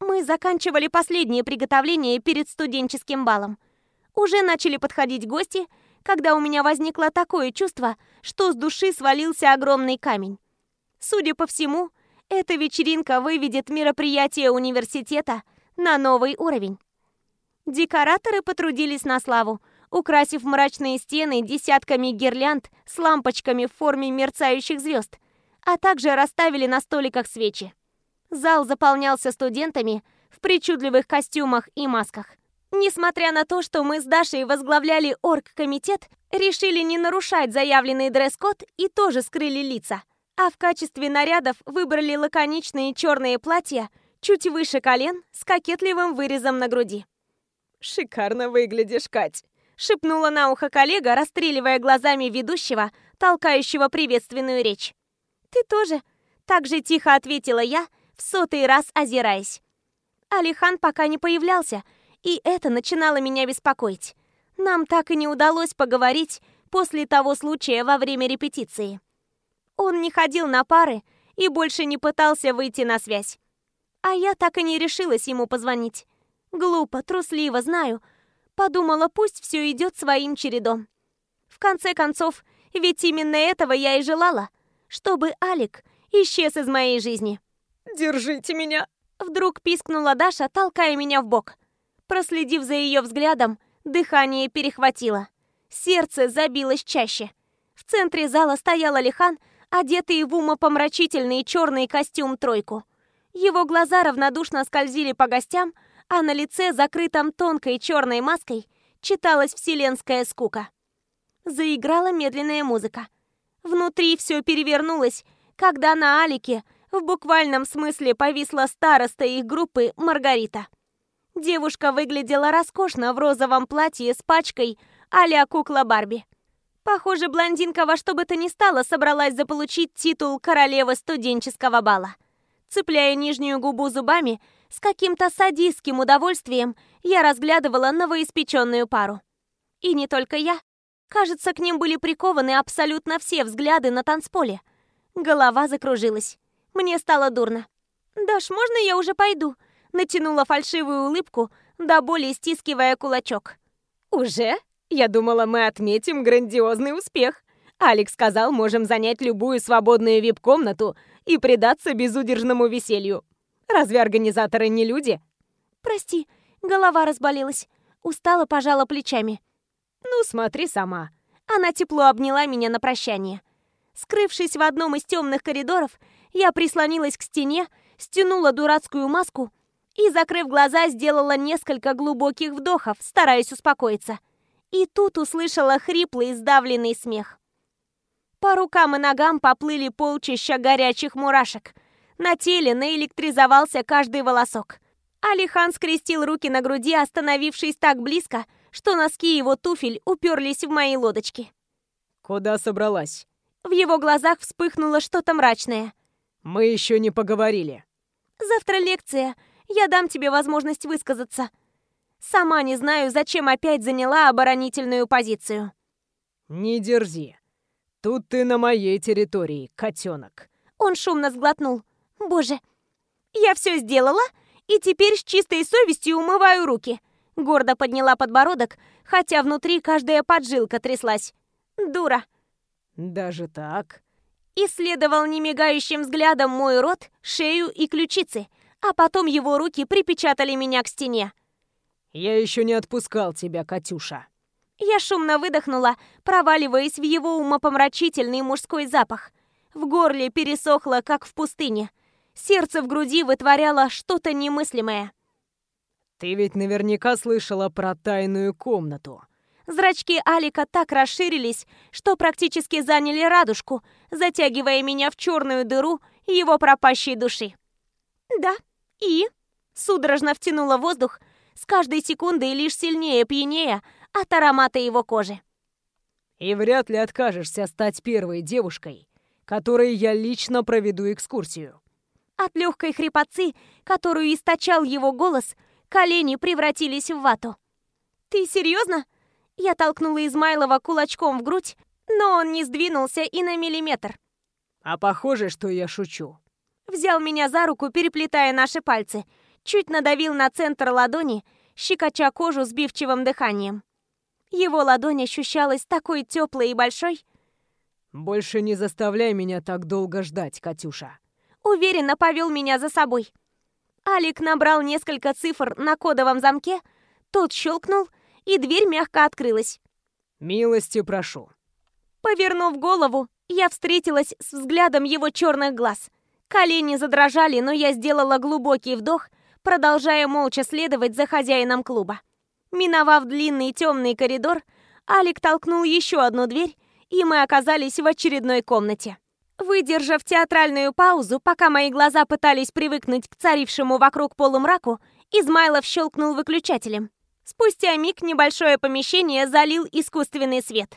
Мы заканчивали последние приготовления перед студенческим балом. Уже начали подходить гости, когда у меня возникло такое чувство, что с души свалился огромный камень. Судя по всему, эта вечеринка выведет мероприятие университета на новый уровень. Декораторы потрудились на славу, украсив мрачные стены десятками гирлянд с лампочками в форме мерцающих звезд, а также расставили на столиках свечи. Зал заполнялся студентами в причудливых костюмах и масках. Несмотря на то, что мы с Дашей возглавляли оргкомитет, решили не нарушать заявленный дресс-код и тоже скрыли лица. А в качестве нарядов выбрали лаконичные черные платья чуть выше колен с кокетливым вырезом на груди. «Шикарно выглядишь, Кать!» — шепнула на ухо коллега, расстреливая глазами ведущего, толкающего приветственную речь. «Ты тоже?» — так же тихо ответила я, в сотый раз озираясь. Алихан пока не появлялся, и это начинало меня беспокоить. Нам так и не удалось поговорить после того случая во время репетиции. Он не ходил на пары и больше не пытался выйти на связь. А я так и не решилась ему позвонить. Глупо, трусливо, знаю. Подумала, пусть все идет своим чередом. В конце концов, ведь именно этого я и желала, чтобы Алик исчез из моей жизни. «Держите меня!» Вдруг пискнула Даша, толкая меня в бок. Проследив за ее взглядом, дыхание перехватило. Сердце забилось чаще. В центре зала стоял Алихан, одетый в умопомрачительный черный костюм-тройку. Его глаза равнодушно скользили по гостям, а на лице, закрытом тонкой черной маской, читалась вселенская скука. Заиграла медленная музыка. Внутри все перевернулось, когда на Алике в буквальном смысле повисла староста их группы Маргарита. Девушка выглядела роскошно в розовом платье с пачкой а кукла Барби. Похоже, блондинка во что бы то ни стало собралась заполучить титул королевы студенческого бала. Цепляя нижнюю губу зубами, с каким-то садистским удовольствием я разглядывала новоиспеченную пару. И не только я. Кажется, к ним были прикованы абсолютно все взгляды на танцполе. Голова закружилась. Мне стало дурно. «Даш, можно я уже пойду?» Натянула фальшивую улыбку, до боли стискивая кулачок. «Уже? Я думала, мы отметим грандиозный успех. Алекс сказал, можем занять любую свободную вип-комнату и предаться безудержному веселью. Разве организаторы не люди?» «Прости, голова разболелась». Устала, пожала плечами. «Ну, смотри сама». Она тепло обняла меня на прощание. Скрывшись в одном из темных коридоров, я прислонилась к стене, стянула дурацкую маску и, закрыв глаза, сделала несколько глубоких вдохов, стараясь успокоиться. И тут услышала хриплый, сдавленный смех. По рукам и ногам поплыли полчища горячих мурашек. На теле наэлектризовался каждый волосок. Алихан скрестил руки на груди, остановившись так близко, что носки его туфель уперлись в мои лодочки. «Куда собралась?» В его глазах вспыхнуло что-то мрачное. «Мы еще не поговорили». «Завтра лекция. Я дам тебе возможность высказаться». Сама не знаю, зачем опять заняла оборонительную позицию. «Не дерзи. Тут ты на моей территории, котенок». Он шумно сглотнул. «Боже, я все сделала, и теперь с чистой совестью умываю руки». Гордо подняла подбородок, хотя внутри каждая поджилка тряслась. «Дура». «Даже так?» Исследовал немигающим взглядом мой рот, шею и ключицы, а потом его руки припечатали меня к стене. «Я еще не отпускал тебя, Катюша». Я шумно выдохнула, проваливаясь в его умопомрачительный мужской запах. В горле пересохло, как в пустыне. Сердце в груди вытворяло что-то немыслимое. «Ты ведь наверняка слышала про тайную комнату», Зрачки Алика так расширились, что практически заняли радужку, затягивая меня в черную дыру его пропащей души. «Да, и?» Судорожно втянула воздух, с каждой секундой лишь сильнее пьянее от аромата его кожи. «И вряд ли откажешься стать первой девушкой, которой я лично проведу экскурсию». От легкой хрипотцы, которую источал его голос, колени превратились в вату. «Ты серьезно?» Я толкнула Измайлова кулачком в грудь, но он не сдвинулся и на миллиметр. А похоже, что я шучу. Взял меня за руку, переплетая наши пальцы. чуть надавил на центр ладони, щекоча кожу сбивчивым дыханием. Его ладонь ощущалась такой теплой и большой. «Больше не заставляй меня так долго ждать, Катюша». Уверенно повел меня за собой. Алик набрал несколько цифр на кодовом замке, тот щелкнул, и дверь мягко открылась. «Милости прошу». Повернув голову, я встретилась с взглядом его черных глаз. Колени задрожали, но я сделала глубокий вдох, продолжая молча следовать за хозяином клуба. Миновав длинный темный коридор, Алик толкнул еще одну дверь, и мы оказались в очередной комнате. Выдержав театральную паузу, пока мои глаза пытались привыкнуть к царившему вокруг полумраку, Измайлов щелкнул выключателем. Спустя миг небольшое помещение залил искусственный свет.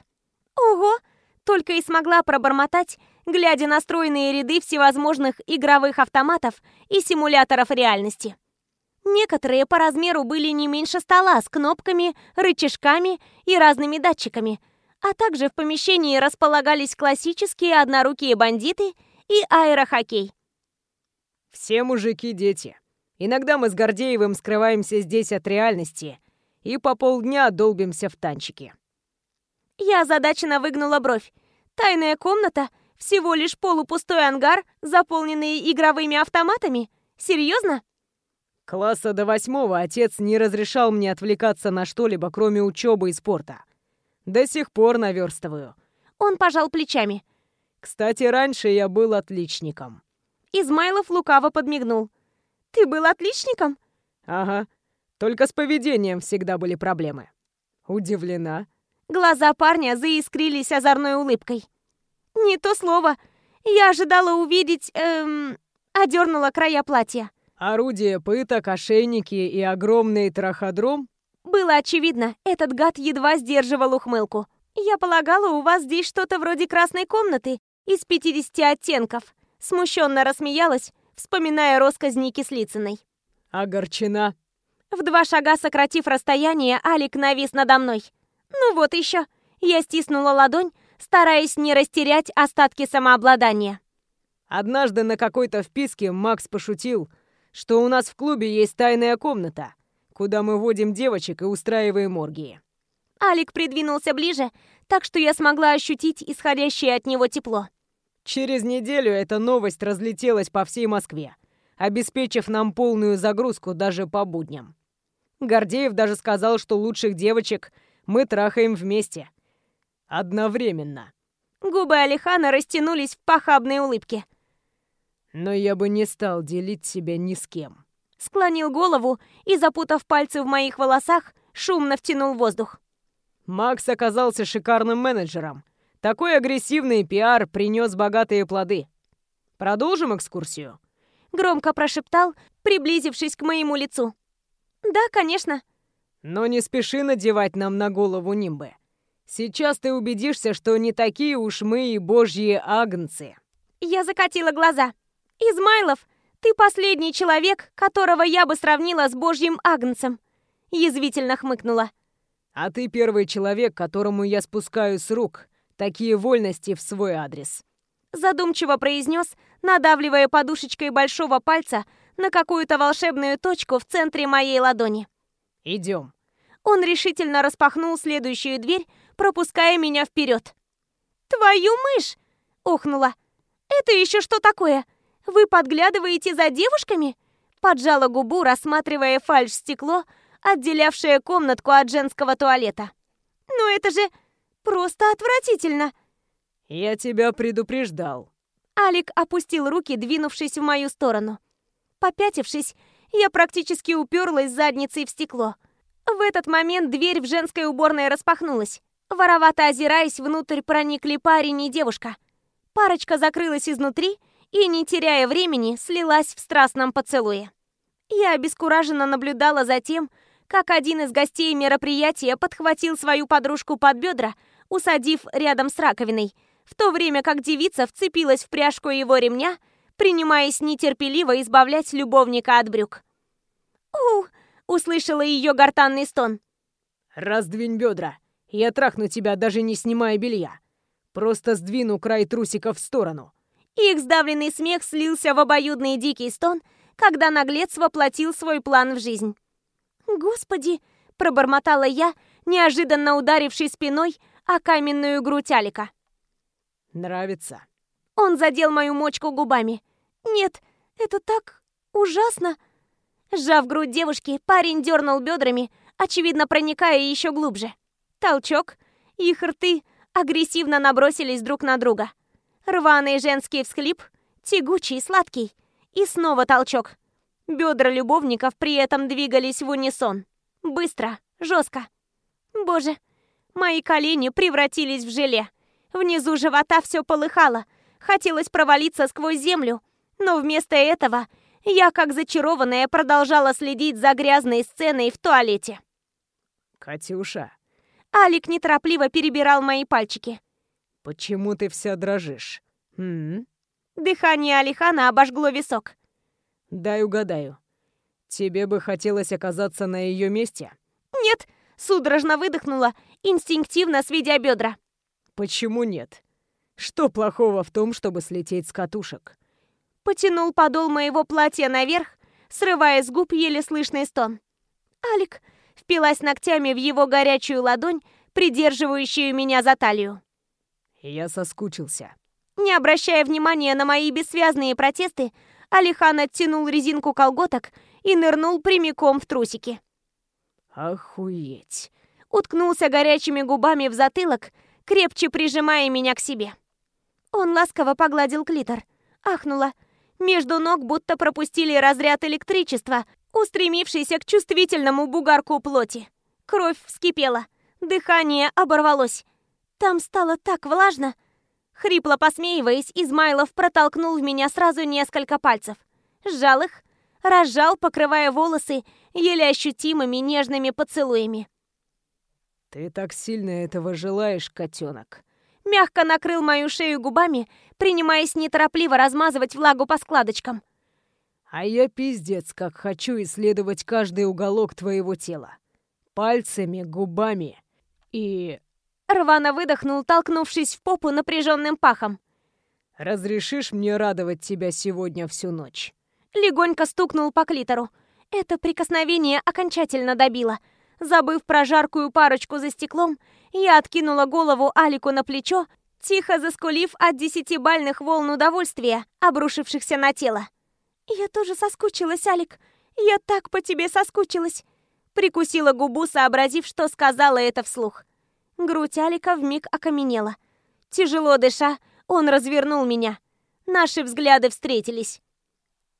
Ого! Только и смогла пробормотать, глядя на стройные ряды всевозможных игровых автоматов и симуляторов реальности. Некоторые по размеру были не меньше стола с кнопками, рычажками и разными датчиками, а также в помещении располагались классические однорукие бандиты и аэрохоккей. «Все мужики – дети. Иногда мы с Гордеевым скрываемся здесь от реальности и по полдня долбимся в танчики». Я озадаченно выгнула бровь. Тайная комната? Всего лишь полупустой ангар, заполненный игровыми автоматами? Серьезно? Класса до восьмого отец не разрешал мне отвлекаться на что-либо, кроме учебы и спорта. До сих пор наверстываю. Он пожал плечами. Кстати, раньше я был отличником. Измайлов лукаво подмигнул. Ты был отличником? Ага. Только с поведением всегда были проблемы. Удивлена? Глаза парня заискрились озорной улыбкой. Не то слово. Я ожидала увидеть, эм... Одернула края платья. Орудия пыток, ошейники и огромный траходром? Было очевидно, этот гад едва сдерживал ухмылку. Я полагала, у вас здесь что-то вроде красной комнаты из 50 оттенков. Смущенно рассмеялась, вспоминая росказни Кислицыной. Огорчена. В два шага сократив расстояние, Алик навис надо мной. Ну вот еще. Я стиснула ладонь, стараясь не растерять остатки самообладания. Однажды на какой-то вписке Макс пошутил, что у нас в клубе есть тайная комната, куда мы водим девочек и устраиваем оргии. Алик придвинулся ближе, так что я смогла ощутить исходящее от него тепло. Через неделю эта новость разлетелась по всей Москве, обеспечив нам полную загрузку даже по будням. Гордеев даже сказал, что лучших девочек мы трахаем вместе. Одновременно. Губы Алихана растянулись в похабной улыбке. Но я бы не стал делить себя ни с кем. Склонил голову и, запутав пальцы в моих волосах, шумно втянул воздух. Макс оказался шикарным менеджером. Такой агрессивный пиар принес богатые плоды. Продолжим экскурсию? Громко прошептал, приблизившись к моему лицу. Да, конечно. Но не спеши надевать нам на голову нимбы. Сейчас ты убедишься, что не такие уж мы и божьи агнцы. Я закатила глаза. «Измайлов, ты последний человек, которого я бы сравнила с божьим агнцем!» Язвительно хмыкнула. «А ты первый человек, которому я спускаю с рук такие вольности в свой адрес!» Задумчиво произнес, надавливая подушечкой большого пальца на какую-то волшебную точку в центре моей ладони. «Идем!» Он решительно распахнул следующую дверь, пропуская меня вперед. «Твою мышь!» — ухнула. «Это еще что такое?» Вы подглядываете за девушками?» Поджала губу, рассматривая фальш-стекло, отделявшее комнатку от женского туалета. «Ну это же просто отвратительно!» «Я тебя предупреждал». Алик опустил руки, двинувшись в мою сторону. Попятившись, я практически уперлась задницей в стекло. В этот момент дверь в женской уборной распахнулась. Воровато озираясь, внутрь проникли парень и девушка. Парочка закрылась изнутри, и, не теряя времени, слилась в страстном поцелуе. Я обескураженно наблюдала за тем, как один из гостей мероприятия подхватил свою подружку под бедра, усадив рядом с раковиной, в то время как девица вцепилась в пряжку его ремня, принимаясь нетерпеливо избавлять любовника от брюк. «У!» — услышала ее гортанный стон. «Раздвинь бедра, я трахну тебя, даже не снимая белья. Просто сдвину край трусиков в сторону». Их сдавленный смех слился в обоюдный дикий стон, когда наглец воплотил свой план в жизнь. «Господи!» – пробормотала я, неожиданно ударивший спиной о каменную грудь Алика. «Нравится?» Он задел мою мочку губами. «Нет, это так ужасно!» Сжав грудь девушки, парень дернул бедрами, очевидно проникая еще глубже. Толчок, их рты агрессивно набросились друг на друга. Рваный женский всхлип, тягучий, сладкий. И снова толчок. Бедра любовников при этом двигались в унисон. Быстро, жестко. Боже, мои колени превратились в желе. Внизу живота все полыхало. Хотелось провалиться сквозь землю. Но вместо этого я, как зачарованная, продолжала следить за грязной сценой в туалете. «Катюша!» Алик неторопливо перебирал мои пальчики. «Почему ты вся дрожишь?» М -м? Дыхание Алихана обожгло висок. «Дай угадаю. Тебе бы хотелось оказаться на ее месте?» «Нет!» — судорожно выдохнула, инстинктивно сведя бедра. «Почему нет? Что плохого в том, чтобы слететь с катушек?» Потянул подол моего платья наверх, срывая с губ еле слышный стон. «Алик!» — впилась ногтями в его горячую ладонь, придерживающую меня за талию. Я соскучился. Не обращая внимания на мои бессвязные протесты, Алихан оттянул резинку колготок и нырнул прямиком в трусики. Охуеть. Уткнулся горячими губами в затылок, крепче прижимая меня к себе. Он ласково погладил клитор. Ахнула. Между ног будто пропустили разряд электричества, устремившийся к чувствительному бугарку плоти. Кровь вскипела. Дыхание оборвалось. Там стало так влажно. Хрипло посмеиваясь, Измайлов протолкнул в меня сразу несколько пальцев. Сжал их, разжал, покрывая волосы еле ощутимыми нежными поцелуями. «Ты так сильно этого желаешь, котенок!» Мягко накрыл мою шею губами, принимаясь неторопливо размазывать влагу по складочкам. «А я пиздец, как хочу исследовать каждый уголок твоего тела. Пальцами, губами и Рвано выдохнул, толкнувшись в попу напряженным пахом. «Разрешишь мне радовать тебя сегодня всю ночь?» Легонько стукнул по клитору. Это прикосновение окончательно добило. Забыв про жаркую парочку за стеклом, я откинула голову Алику на плечо, тихо заскулив от десятибальных волн удовольствия, обрушившихся на тело. «Я тоже соскучилась, Алик. Я так по тебе соскучилась!» Прикусила губу, сообразив, что сказала это вслух. Грудь Алика вмиг окаменела. Тяжело дыша, он развернул меня. Наши взгляды встретились.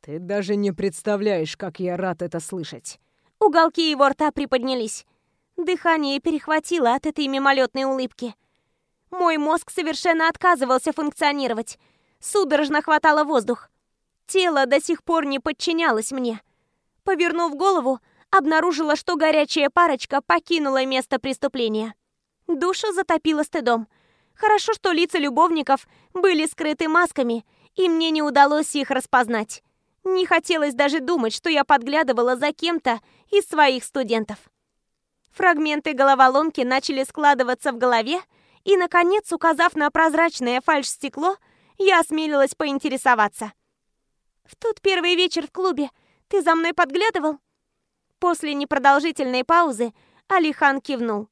«Ты даже не представляешь, как я рад это слышать!» Уголки его рта приподнялись. Дыхание перехватило от этой мимолетной улыбки. Мой мозг совершенно отказывался функционировать. Судорожно хватало воздух. Тело до сих пор не подчинялось мне. Повернув голову, обнаружила, что горячая парочка покинула место преступления. Душу затопило стыдом. Хорошо, что лица любовников были скрыты масками, и мне не удалось их распознать. Не хотелось даже думать, что я подглядывала за кем-то из своих студентов. Фрагменты головоломки начали складываться в голове, и, наконец, указав на прозрачное фальшстекло, я осмелилась поинтересоваться. «В тот первый вечер в клубе ты за мной подглядывал?» После непродолжительной паузы Алихан кивнул.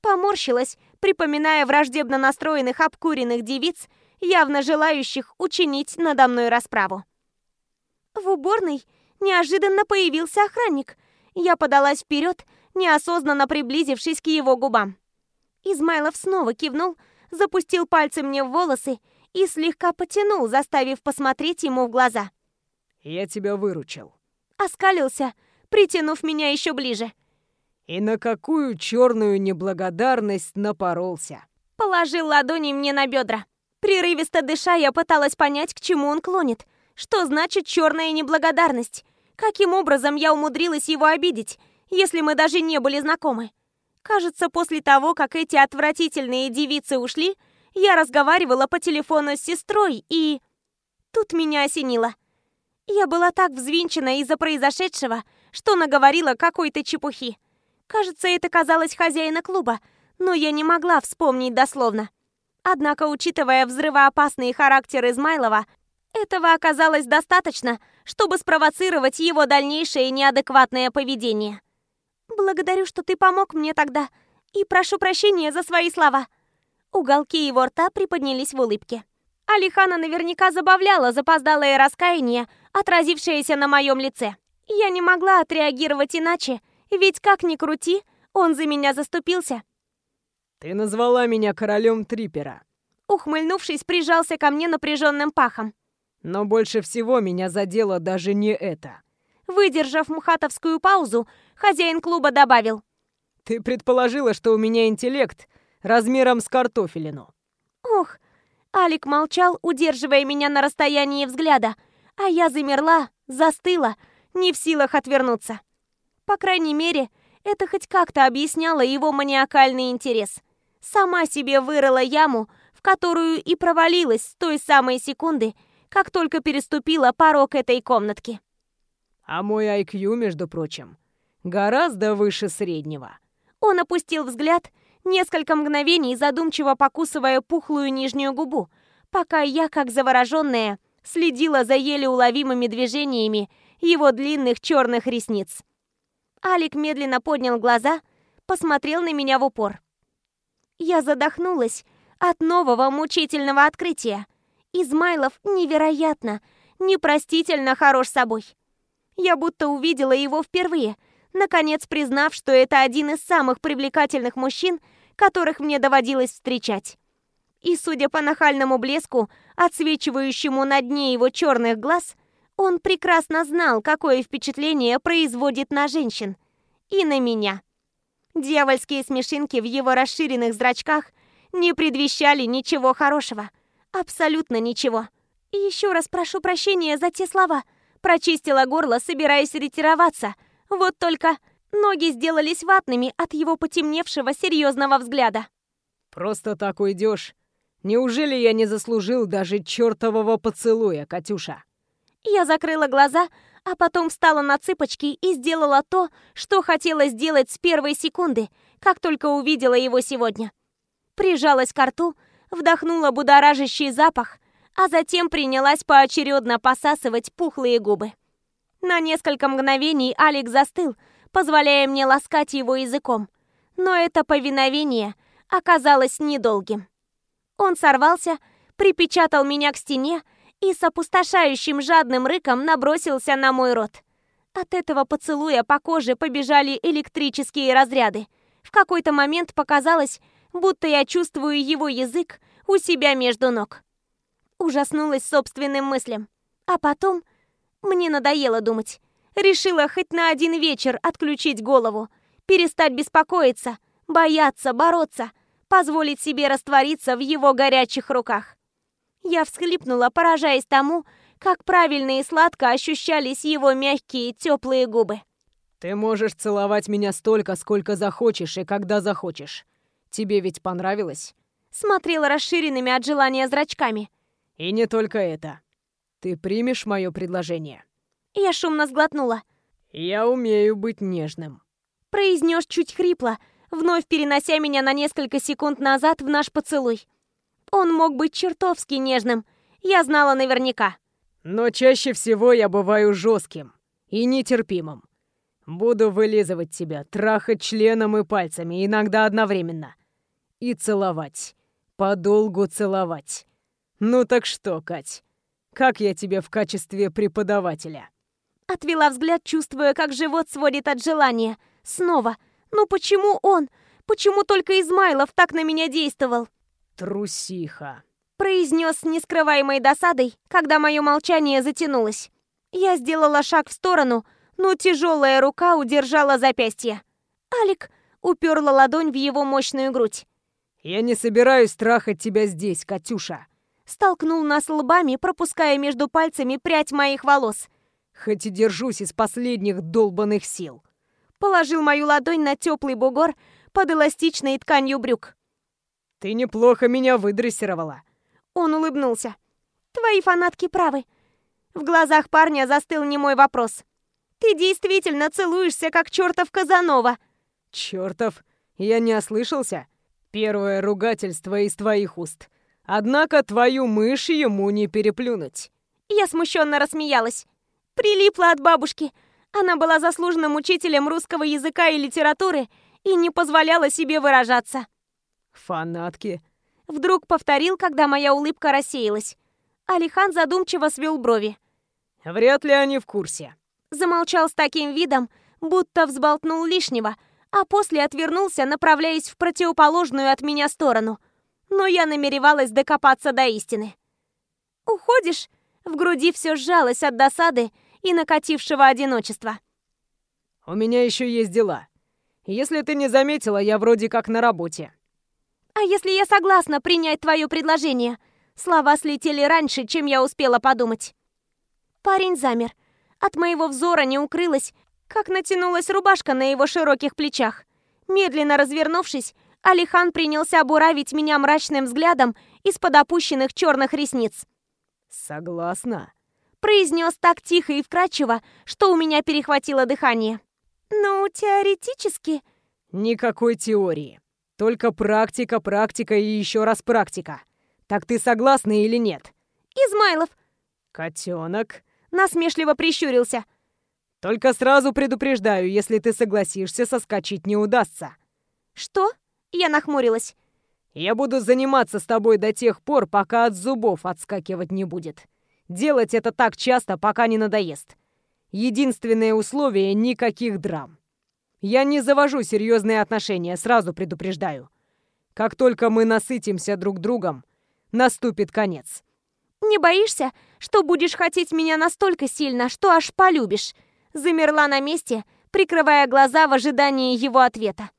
Поморщилась, припоминая враждебно настроенных обкуренных девиц, явно желающих учинить надо мной расправу. В уборной неожиданно появился охранник. Я подалась вперед, неосознанно приблизившись к его губам. Измайлов снова кивнул, запустил пальцы мне в волосы и слегка потянул, заставив посмотреть ему в глаза. «Я тебя выручил». Оскалился, притянув меня еще ближе. И на какую черную неблагодарность напоролся. Положил ладони мне на бедра. Прерывисто дыша, я пыталась понять, к чему он клонит. Что значит черная неблагодарность? Каким образом я умудрилась его обидеть, если мы даже не были знакомы? Кажется, после того, как эти отвратительные девицы ушли, я разговаривала по телефону с сестрой и... Тут меня осенило. Я была так взвинчена из-за произошедшего, что наговорила какой-то чепухи. Кажется, это казалось хозяина клуба, но я не могла вспомнить дословно. Однако, учитывая взрывоопасный характер Измайлова, Этого оказалось достаточно, чтобы спровоцировать его дальнейшее неадекватное поведение. «Благодарю, что ты помог мне тогда, и прошу прощения за свои слова». Уголки его рта приподнялись в улыбке. Алихана наверняка забавляла запоздалое раскаяние, отразившееся на моем лице. Я не могла отреагировать иначе, ведь как ни крути, он за меня заступился. «Ты назвала меня королем Трипера». Ухмыльнувшись, прижался ко мне напряженным пахом. «Но больше всего меня задело даже не это». Выдержав мухатовскую паузу, хозяин клуба добавил. «Ты предположила, что у меня интеллект размером с картофелину». «Ох!» Алик молчал, удерживая меня на расстоянии взгляда, а я замерла, застыла, не в силах отвернуться. По крайней мере, это хоть как-то объясняло его маниакальный интерес. Сама себе вырыла яму, в которую и провалилась с той самой секунды, как только переступила порог этой комнатки. А мой IQ, между прочим, гораздо выше среднего. Он опустил взгляд, несколько мгновений задумчиво покусывая пухлую нижнюю губу, пока я, как завороженная, следила за еле уловимыми движениями его длинных черных ресниц. Алик медленно поднял глаза, посмотрел на меня в упор. Я задохнулась от нового мучительного открытия. Измайлов невероятно, непростительно хорош собой. Я будто увидела его впервые, наконец признав, что это один из самых привлекательных мужчин, которых мне доводилось встречать. И, судя по нахальному блеску, отсвечивающему на дне его черных глаз, он прекрасно знал, какое впечатление производит на женщин. И на меня. Дьявольские смешинки в его расширенных зрачках не предвещали ничего хорошего. Абсолютно ничего. И еще раз прошу прощения за те слова. Прочистила горло, собираясь ретироваться. Вот только ноги сделались ватными от его потемневшего серьезного взгляда. «Просто так уйдешь. Неужели я не заслужил даже чертового поцелуя, Катюша?» Я закрыла глаза, а потом встала на цыпочки и сделала то, что хотела сделать с первой секунды, как только увидела его сегодня. Прижалась к рту, вдохнула будоражащий запах, а затем принялась поочередно посасывать пухлые губы. На несколько мгновений Алекс застыл, позволяя мне ласкать его языком. Но это повиновение оказалось недолгим. Он сорвался, припечатал меня к стене, и с опустошающим жадным рыком набросился на мой рот. От этого поцелуя по коже побежали электрические разряды. В какой-то момент показалось, будто я чувствую его язык у себя между ног. Ужаснулась собственным мыслям. А потом мне надоело думать. Решила хоть на один вечер отключить голову, перестать беспокоиться, бояться, бороться, позволить себе раствориться в его горячих руках. Я всхлипнула, поражаясь тому, как правильно и сладко ощущались его мягкие, теплые губы. «Ты можешь целовать меня столько, сколько захочешь и когда захочешь. Тебе ведь понравилось?» Смотрела расширенными от желания зрачками. «И не только это. Ты примешь мое предложение?» Я шумно сглотнула. «Я умею быть нежным», — произнес чуть хрипло, вновь перенося меня на несколько секунд назад в наш поцелуй. Он мог быть чертовски нежным, я знала наверняка. Но чаще всего я бываю жестким и нетерпимым. Буду вылизывать тебя, трахать членом и пальцами, иногда одновременно. И целовать. Подолгу целовать. Ну так что, Кать, как я тебе в качестве преподавателя?» Отвела взгляд, чувствуя, как живот сводит от желания. Снова. Ну почему он? Почему только Измайлов так на меня действовал? «Трусиха», — произнес с нескрываемой досадой, когда мое молчание затянулось. Я сделала шаг в сторону, но тяжелая рука удержала запястье. «Алик!» — уперла ладонь в его мощную грудь. «Я не собираюсь трахать тебя здесь, Катюша!» Столкнул нас лбами, пропуская между пальцами прядь моих волос. «Хоть и держусь из последних долбанных сил!» Положил мою ладонь на теплый бугор под эластичной тканью брюк. Ты неплохо меня выдрессировала. Он улыбнулся. Твои фанатки правы. В глазах парня застыл немой вопрос. Ты действительно целуешься, как чертов Казанова. Чертов? Я не ослышался? Первое ругательство из твоих уст. Однако твою мышь ему не переплюнуть. Я смущенно рассмеялась. Прилипла от бабушки. Она была заслуженным учителем русского языка и литературы и не позволяла себе выражаться. «Фанатки», — вдруг повторил, когда моя улыбка рассеялась. Алихан задумчиво свел брови. «Вряд ли они в курсе». Замолчал с таким видом, будто взболтнул лишнего, а после отвернулся, направляясь в противоположную от меня сторону. Но я намеревалась докопаться до истины. «Уходишь?» В груди все сжалось от досады и накатившего одиночества. «У меня еще есть дела. Если ты не заметила, я вроде как на работе». «А если я согласна принять твое предложение?» Слова слетели раньше, чем я успела подумать. Парень замер. От моего взора не укрылось, как натянулась рубашка на его широких плечах. Медленно развернувшись, Алихан принялся буравить меня мрачным взглядом из-под опущенных черных ресниц. «Согласна», — произнес так тихо и вкрадчиво, что у меня перехватило дыхание. «Ну, теоретически...» «Никакой теории. Только практика, практика и еще раз практика. Так ты согласна или нет?» «Измайлов». «Котенок», — насмешливо прищурился. «Только сразу предупреждаю, если ты согласишься, соскочить не удастся». «Что?» — я нахмурилась. Я буду заниматься с тобой до тех пор, пока от зубов отскакивать не будет. Делать это так часто, пока не надоест. Единственное условие — никаких драм. Я не завожу серьезные отношения, сразу предупреждаю. Как только мы насытимся друг другом, наступит конец. «Не боишься, что будешь хотеть меня настолько сильно, что аж полюбишь?» Замерла на месте, прикрывая глаза в ожидании его ответа.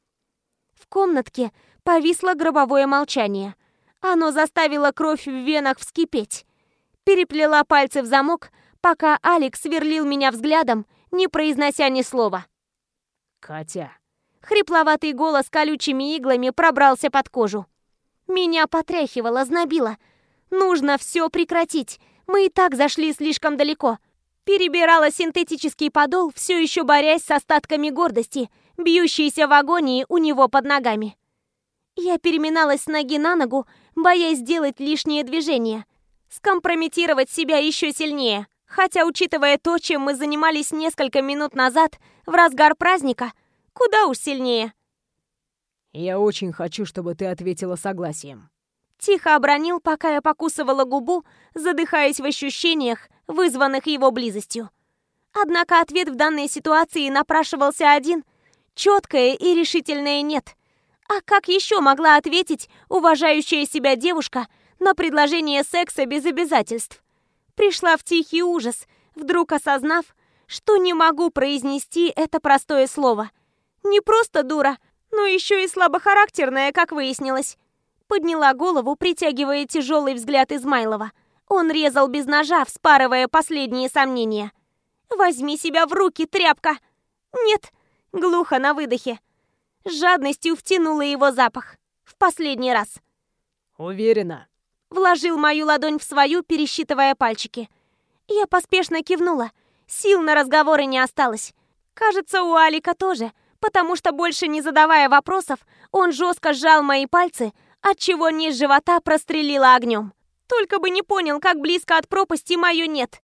В комнатке Повисло гробовое молчание. Оно заставило кровь в венах вскипеть. Переплела пальцы в замок, пока Алекс сверлил меня взглядом, не произнося ни слова. «Катя!» Хрипловатый голос колючими иглами пробрался под кожу. Меня потряхивало, знобило. Нужно все прекратить. Мы и так зашли слишком далеко. Перебирала синтетический подол, все еще борясь с остатками гордости, бьющейся в агонии у него под ногами. Я переминалась с ноги на ногу, боясь сделать лишнее движение. Скомпрометировать себя еще сильнее. Хотя, учитывая то, чем мы занимались несколько минут назад, в разгар праздника, куда уж сильнее. «Я очень хочу, чтобы ты ответила согласием». Тихо обронил, пока я покусывала губу, задыхаясь в ощущениях, вызванных его близостью. Однако ответ в данной ситуации напрашивался один — четкое и решительное «нет». А как еще могла ответить уважающая себя девушка на предложение секса без обязательств? Пришла в тихий ужас, вдруг осознав, что не могу произнести это простое слово. Не просто дура, но еще и слабохарактерная, как выяснилось. Подняла голову, притягивая тяжелый взгляд Измайлова. Он резал без ножа, вспарывая последние сомнения. «Возьми себя в руки, тряпка!» «Нет!» Глухо на выдохе. С жадностью втянула его запах. В последний раз. «Уверена?» Вложил мою ладонь в свою, пересчитывая пальчики. Я поспешно кивнула. Сил на разговоры не осталось. Кажется, у Алика тоже, потому что, больше не задавая вопросов, он жестко сжал мои пальцы, отчего низ живота прострелило огнем. Только бы не понял, как близко от пропасти мое нет.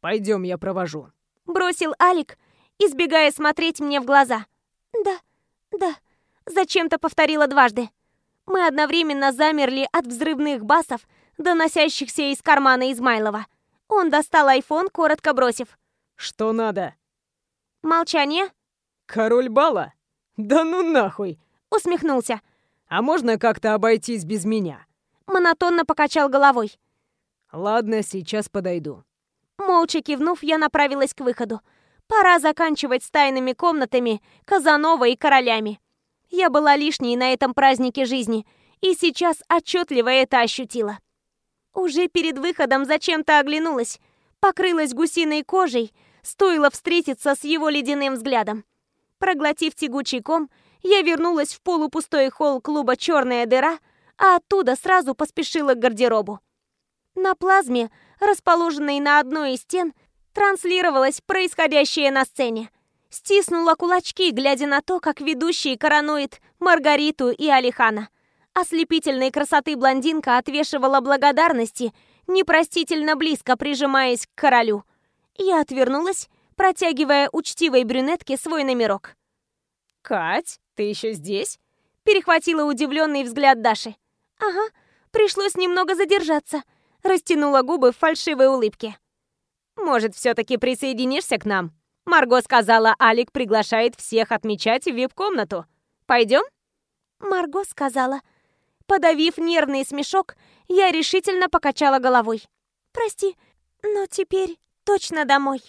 «Пойдем, я провожу», — бросил Алик, избегая смотреть мне в глаза. «Да», «Да», — зачем-то повторила дважды. Мы одновременно замерли от взрывных басов, доносящихся из кармана Измайлова. Он достал айфон, коротко бросив. «Что надо?» «Молчание?» «Король бала? Да ну нахуй!» Усмехнулся. «А можно как-то обойтись без меня?» Монотонно покачал головой. «Ладно, сейчас подойду». Молча кивнув, я направилась к выходу. Пора заканчивать с тайными комнатами, Казанова и королями. Я была лишней на этом празднике жизни, и сейчас отчетливо это ощутила. Уже перед выходом зачем-то оглянулась, покрылась гусиной кожей, стоило встретиться с его ледяным взглядом. Проглотив тягучий ком, я вернулась в полупустой холл клуба «Черная дыра», а оттуда сразу поспешила к гардеробу. На плазме, расположенной на одной из стен, транслировалось происходящее на сцене. Стиснула кулачки, глядя на то, как ведущий коронует Маргариту и Алихана. Ослепительной красоты блондинка отвешивала благодарности непростительно близко прижимаясь к королю. Я отвернулась, протягивая учтивой брюнетке свой номерок. «Кать, ты еще здесь?» Перехватила удивленный взгляд Даши. «Ага, пришлось немного задержаться», растянула губы в фальшивой улыбке. «Может, все-таки присоединишься к нам?» Марго сказала, Алик приглашает всех отмечать в вип-комнату. Пойдем? Марго сказала. Подавив нервный смешок, я решительно покачала головой. «Прости, но теперь точно домой».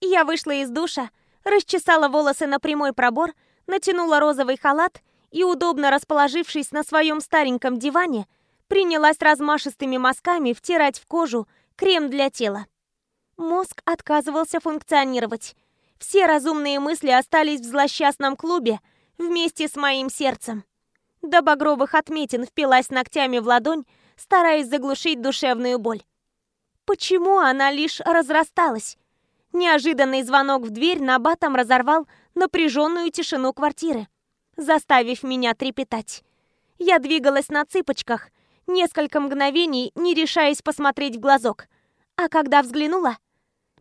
Я вышла из душа, расчесала волосы на прямой пробор, натянула розовый халат и, удобно расположившись на своем стареньком диване, принялась размашистыми мазками втирать в кожу крем для тела. Мозг отказывался функционировать. Все разумные мысли остались в злосчастном клубе вместе с моим сердцем. До багровых отметин впилась ногтями в ладонь, стараясь заглушить душевную боль. Почему она лишь разрасталась? Неожиданный звонок в дверь на батом разорвал напряженную тишину квартиры, заставив меня трепетать. Я двигалась на цыпочках, несколько мгновений не решаясь посмотреть в глазок. А когда взглянула,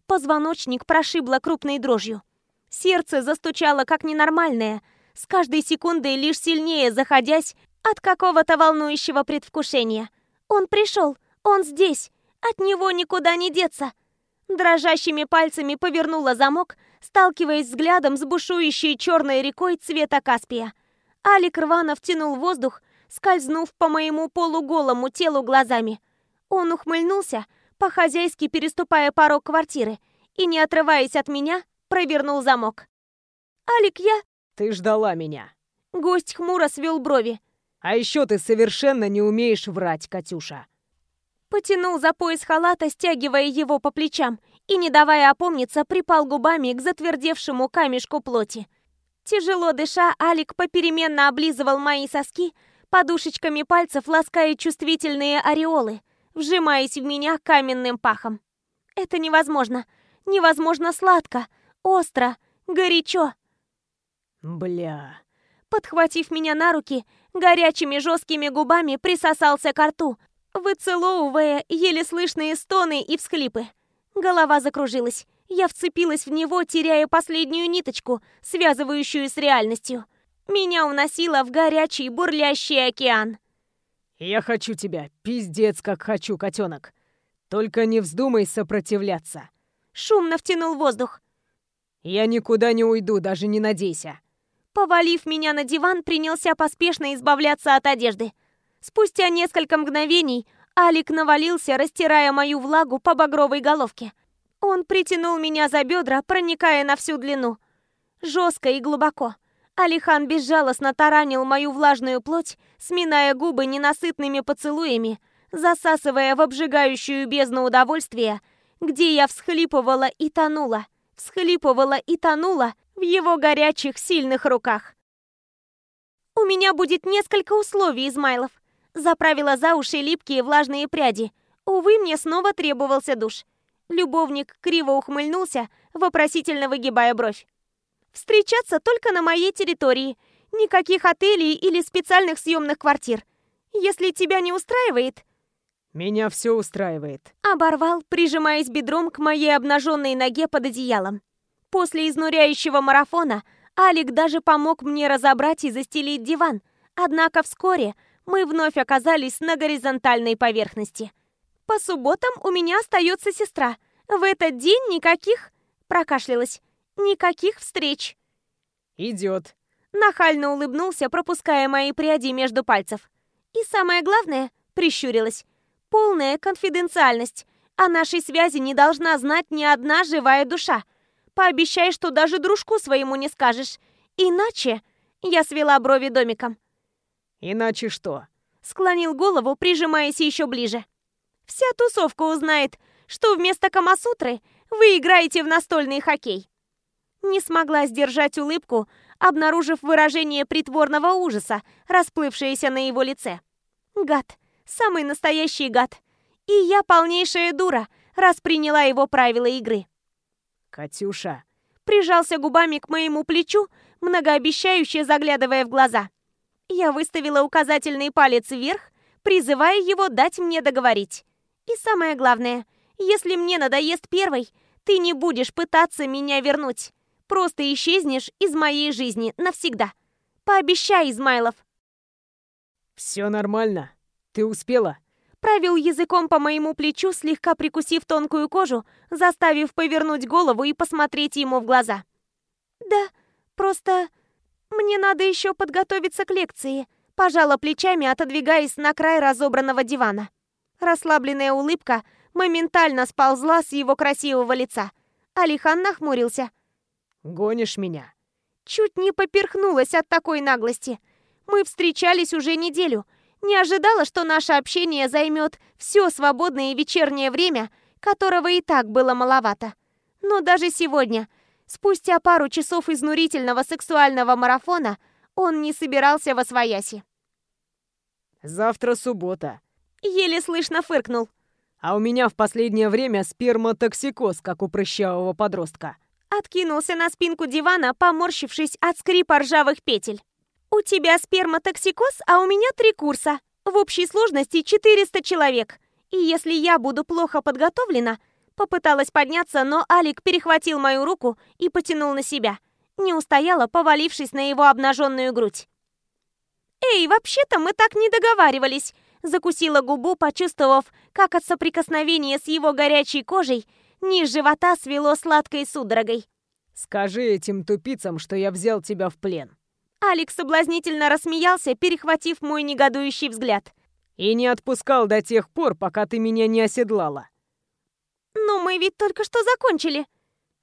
Позвоночник прошибло крупной дрожью. Сердце застучало как ненормальное, с каждой секундой лишь сильнее заходясь от какого-то волнующего предвкушения. Он пришел, он здесь, от него никуда не деться. Дрожащими пальцами повернула замок, сталкиваясь взглядом с бушующей черной рекой цвета Каспия. Алик рвано втянул воздух, скользнув по моему полуголому телу глазами. Он ухмыльнулся, по-хозяйски переступая порог квартиры, и, не отрываясь от меня, провернул замок. «Алик, я...» «Ты ждала меня». Гость хмуро свел брови. «А еще ты совершенно не умеешь врать, Катюша». Потянул за пояс халата, стягивая его по плечам, и, не давая опомниться, припал губами к затвердевшему камешку плоти. Тяжело дыша, Алик попеременно облизывал мои соски, подушечками пальцев лаская чувствительные ореолы, вжимаясь в меня каменным пахом. Это невозможно. Невозможно сладко, остро, горячо. Бля. Подхватив меня на руки, горячими жесткими губами присосался к рту, выцеловывая еле слышные стоны и всхлипы. Голова закружилась. Я вцепилась в него, теряя последнюю ниточку, связывающую с реальностью. Меня уносило в горячий, бурлящий океан. «Я хочу тебя, пиздец, как хочу, котенок. Только не вздумай сопротивляться». Шумно втянул воздух. «Я никуда не уйду, даже не надейся». Повалив меня на диван, принялся поспешно избавляться от одежды. Спустя несколько мгновений Алик навалился, растирая мою влагу по багровой головке. Он притянул меня за бедра, проникая на всю длину. Жестко и глубоко. Алихан безжалостно таранил мою влажную плоть, сминая губы ненасытными поцелуями, засасывая в обжигающую бездну удовольствия, где я всхлипывала и тонула, всхлипывала и тонула в его горячих, сильных руках. «У меня будет несколько условий, Измайлов», заправила за уши липкие влажные пряди. Увы, мне снова требовался душ. Любовник криво ухмыльнулся, вопросительно выгибая бровь. Встречаться только на моей территории. Никаких отелей или специальных съемных квартир. Если тебя не устраивает...» «Меня все устраивает», — оборвал, прижимаясь бедром к моей обнаженной ноге под одеялом. После изнуряющего марафона Алик даже помог мне разобрать и застелить диван. Однако вскоре мы вновь оказались на горизонтальной поверхности. По субботам у меня остается сестра. В этот день никаких... Прокашлялась. Никаких встреч. Идет. Нахально улыбнулся, пропуская мои пряди между пальцев. И самое главное, прищурилась, полная конфиденциальность. О нашей связи не должна знать ни одна живая душа. Пообещай, что даже дружку своему не скажешь. Иначе... Я свела брови домиком. «Иначе что?» Склонил голову, прижимаясь еще ближе. «Вся тусовка узнает, что вместо Камасутры вы играете в настольный хоккей». Не смогла сдержать улыбку, обнаружив выражение притворного ужаса, расплывшееся на его лице. Гад. Самый настоящий гад. И я полнейшая дура, раз приняла его правила игры. «Катюша!» Прижался губами к моему плечу, многообещающе заглядывая в глаза. Я выставила указательный палец вверх, призывая его дать мне договорить. И самое главное, если мне надоест первой, ты не будешь пытаться меня вернуть. Просто исчезнешь из моей жизни навсегда. Пообещай, Измайлов. Все нормально. Ты успела? Провел языком по моему плечу, слегка прикусив тонкую кожу, заставив повернуть голову и посмотреть ему в глаза. Да, просто мне надо еще подготовиться к лекции. Пожала плечами, отодвигаясь на край разобранного дивана. Расслабленная улыбка моментально сползла с его красивого лица. Алихан нахмурился. «Гонишь меня?» Чуть не поперхнулась от такой наглости. Мы встречались уже неделю. Не ожидала, что наше общение займет все свободное вечернее время, которого и так было маловато. Но даже сегодня, спустя пару часов изнурительного сексуального марафона, он не собирался во свояси. «Завтра суббота», Еле слышно фыркнул. А у меня в последнее время сперматоксикоз, как у прыщавого подростка. Откинулся на спинку дивана, поморщившись от скрипа ржавых петель. У тебя сперматоксикоз, а у меня три курса. В общей сложности 400 человек. И если я буду плохо подготовлена... Попыталась подняться, но Алик перехватил мою руку и потянул на себя. Не устояла, повалившись на его обнаженную грудь. «Эй, вообще-то мы так не договаривались!» Закусила губу, почувствовав, как от соприкосновения с его горячей кожей низ живота свело сладкой судорогой. «Скажи этим тупицам, что я взял тебя в плен». Алекс соблазнительно рассмеялся, перехватив мой негодующий взгляд. «И не отпускал до тех пор, пока ты меня не оседлала». «Но мы ведь только что закончили».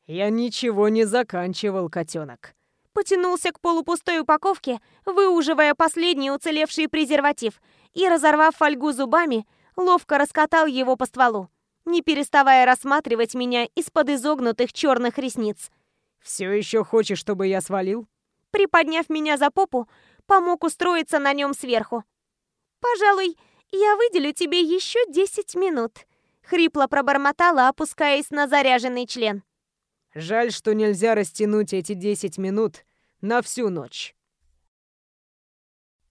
«Я ничего не заканчивал, котенок». Потянулся к полупустой упаковке, выуживая последний уцелевший презерватив – и, разорвав фольгу зубами, ловко раскатал его по стволу, не переставая рассматривать меня из-под изогнутых черных ресниц. «Все еще хочешь, чтобы я свалил?» Приподняв меня за попу, помог устроиться на нем сверху. «Пожалуй, я выделю тебе еще десять минут», — хрипло пробормотала, опускаясь на заряженный член. «Жаль, что нельзя растянуть эти десять минут на всю ночь».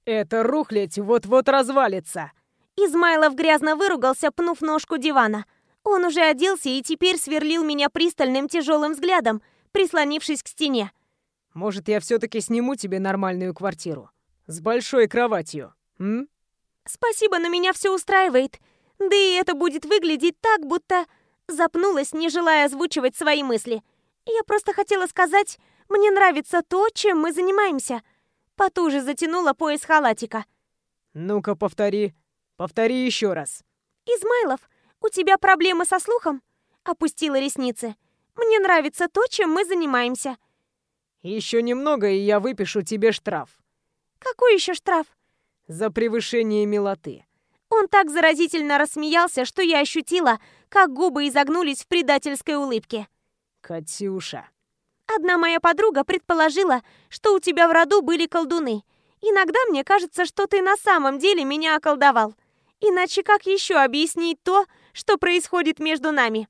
«Это рухлядь вот-вот развалится!» Измайлов грязно выругался, пнув ножку дивана. Он уже оделся и теперь сверлил меня пристальным тяжелым взглядом, прислонившись к стене. «Может, я все-таки сниму тебе нормальную квартиру? С большой кроватью, м?» «Спасибо, но меня все устраивает. Да и это будет выглядеть так, будто...» Запнулась, не желая озвучивать свои мысли. «Я просто хотела сказать, мне нравится то, чем мы занимаемся». Потуже затянула пояс халатика. «Ну-ка, повтори. Повтори еще раз». «Измайлов, у тебя проблемы со слухом?» Опустила ресницы. «Мне нравится то, чем мы занимаемся». «Еще немного, и я выпишу тебе штраф». «Какой еще штраф?» «За превышение милоты». Он так заразительно рассмеялся, что я ощутила, как губы изогнулись в предательской улыбке. «Катюша, Одна моя подруга предположила, что у тебя в роду были колдуны. Иногда мне кажется, что ты на самом деле меня околдовал. Иначе как еще объяснить то, что происходит между нами?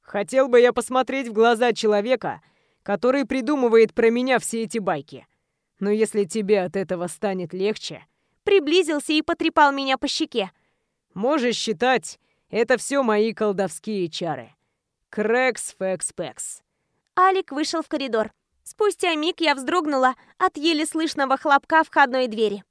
Хотел бы я посмотреть в глаза человека, который придумывает про меня все эти байки. Но если тебе от этого станет легче... Приблизился и потрепал меня по щеке. Можешь считать, это все мои колдовские чары. Крэкс, фэкс, пэкс. Алик вышел в коридор. Спустя миг я вздрогнула от еле слышного хлопка входной двери.